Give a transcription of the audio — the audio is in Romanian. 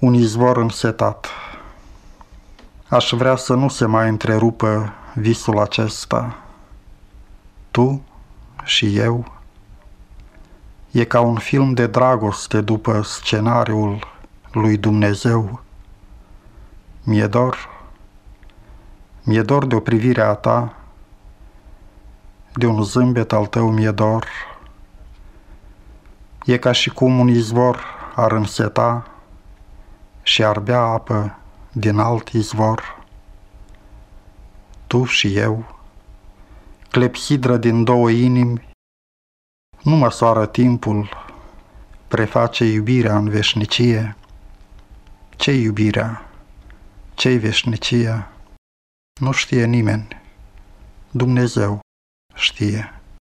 un izvor însetat. Aș vrea să nu se mai întrerupă visul acesta. Tu și eu. E ca un film de dragoste după scenariul lui Dumnezeu. Mi-e dor, mi-e dor de o privire a ta, de un zâmbet al tău mi-e dor. E ca și cum un izvor ar înseta și ar bea apă din alt izvor. Tu și eu, clepsidră din două inimi, nu măsoară timpul, preface iubirea în veșnicie. Ce iubirea? Ce-i veșnicia? Nu știe nimeni. Dumnezeu știe.